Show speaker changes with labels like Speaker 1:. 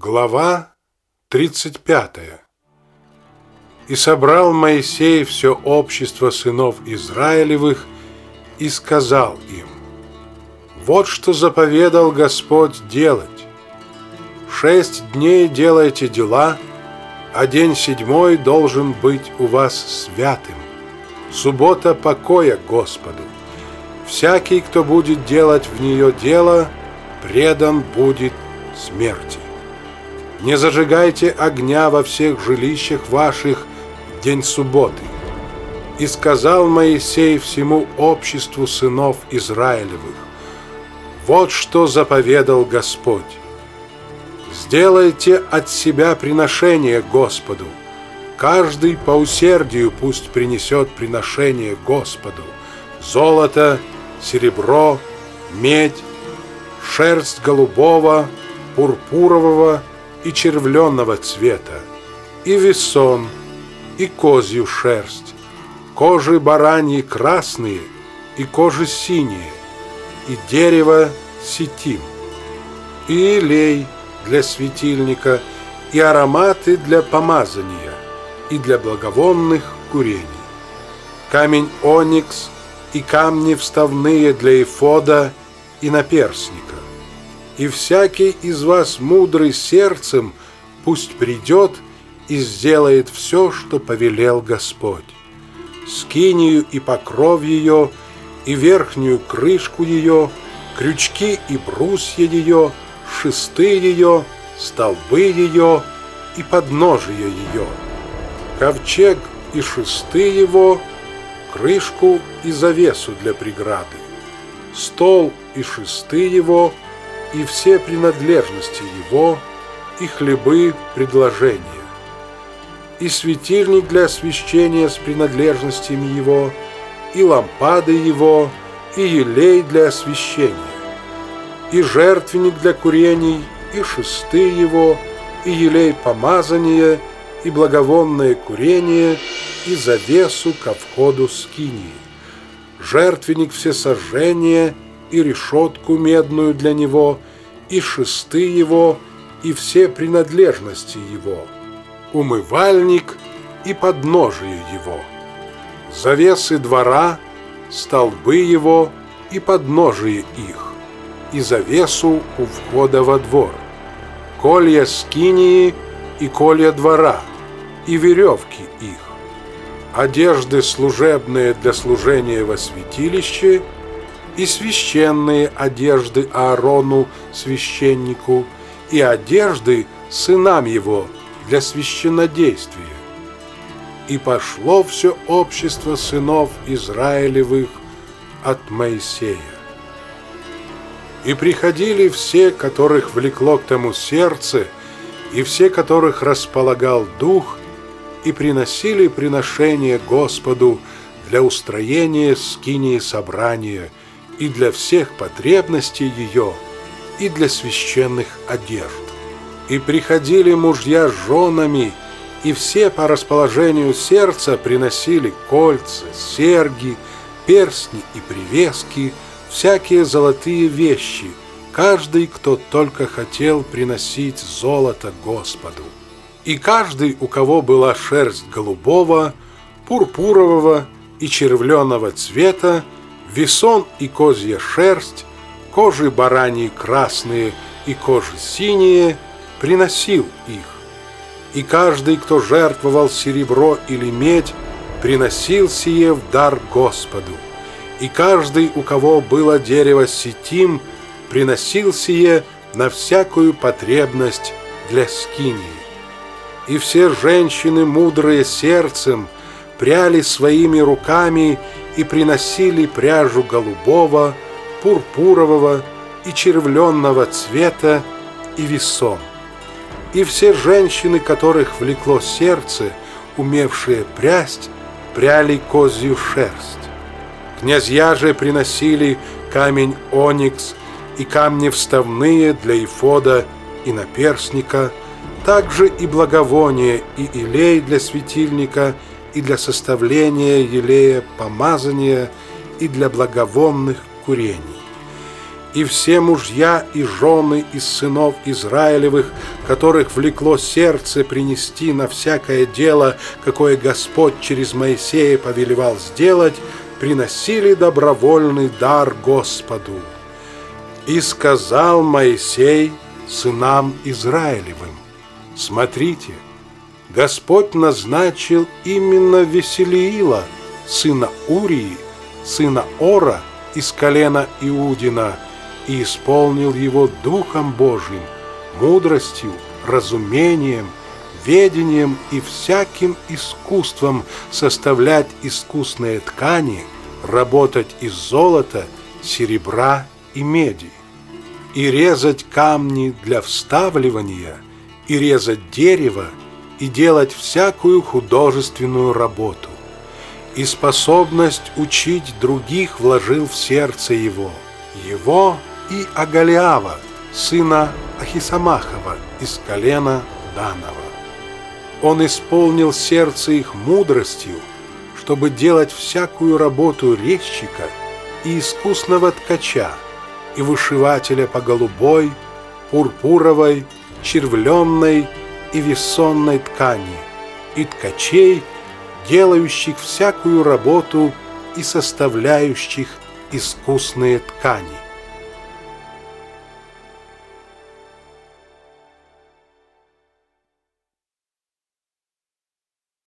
Speaker 1: Глава 35 И собрал Моисей все общество сынов Израилевых и сказал им, «Вот что заповедал Господь делать. Шесть дней делайте дела, а день седьмой должен быть у вас святым. Суббота покоя Господу. Всякий, кто будет делать в нее дело, предан будет смерти. Не зажигайте огня во всех жилищах ваших в день субботы. И сказал Моисей всему обществу сынов Израилевых, вот что заповедал Господь. Сделайте от себя приношение Господу. Каждый по усердию пусть принесет приношение Господу. Золото, серебро, медь, шерсть голубого, пурпурового, и червленного цвета, и весон, и козью шерсть, кожи бараньи красные и кожи синие, и дерево сетим, и илей для светильника, и ароматы для помазания, и для благовонных курений, камень оникс и камни вставные для эфода и наперсника и всякий из вас мудрый сердцем пусть придет и сделает все, что повелел Господь. Скинию и покров ее, и верхнюю крышку ее, крючки и брусья ее, шесты ее, столбы ее и подножие ее, ковчег и шесты его, крышку и завесу для преграды, стол и шесты его — и все принадлежности его, и хлебы предложения, и светильник для освещения с принадлежностями его, и лампады его, и елей для освещения, и жертвенник для курений, и шесты его, и елей помазания, и благовонное курение, и завесу ко входу скинии, жертвенник всесожжения — и решетку медную для него, и шесты его, и все принадлежности его, умывальник и подножие его, завесы двора, столбы его и подножие их, и завесу у входа во двор, колья скинии и колья двора, и веревки их, одежды служебные для служения во святилище – и священные одежды Аарону, священнику, и одежды сынам его для священнодействия. И пошло все общество сынов Израилевых от Моисея. И приходили все, которых влекло к тому сердце, и все, которых располагал дух, и приносили приношение Господу для устроения скинии собрания – и для всех потребностей ее, и для священных одежд. И приходили мужья с женами, и все по расположению сердца приносили кольца, серьги, перстни и привески, всякие золотые вещи, каждый, кто только хотел приносить золото Господу. И каждый, у кого была шерсть голубого, пурпурового и червленого цвета, весон и козья шерсть, кожи бараньи красные и кожи синие, приносил их. И каждый, кто жертвовал серебро или медь, приносил сие в дар Господу. И каждый, у кого было дерево сетим, приносил сие на всякую потребность для скинии. И все женщины, мудрые сердцем, пряли своими руками и приносили пряжу голубого, пурпурового и червленного цвета и весон. И все женщины, которых влекло сердце, умевшие прясть, пряли козью шерсть. Князья же приносили камень оникс и камни вставные для ифода и наперсника, также и благовоние и илей для светильника – и для составления елея помазания и для благовонных курений. И все мужья и жены из сынов Израилевых, которых влекло сердце принести на всякое дело, какое Господь через Моисея повелевал сделать, приносили добровольный дар Господу. И сказал Моисей сынам Израилевым, «Смотрите, Господь назначил именно Веселиила, сына Урии, сына Ора из колена Иудина, и исполнил его Духом Божьим, мудростью, разумением, ведением и всяким искусством составлять искусные ткани, работать из золота, серебра и меди, и резать камни для вставливания, и резать дерево, и делать всякую художественную работу. И способность учить других вложил в сердце его. Его и Агалиава, сына Ахисамахова из колена Данова. Он исполнил сердце их мудростью, чтобы делать всякую работу резчика и искусного ткача, и вышивателя по голубой, пурпуровой, червленной и весонной ткани, и ткачей, делающих всякую работу и составляющих искусные ткани.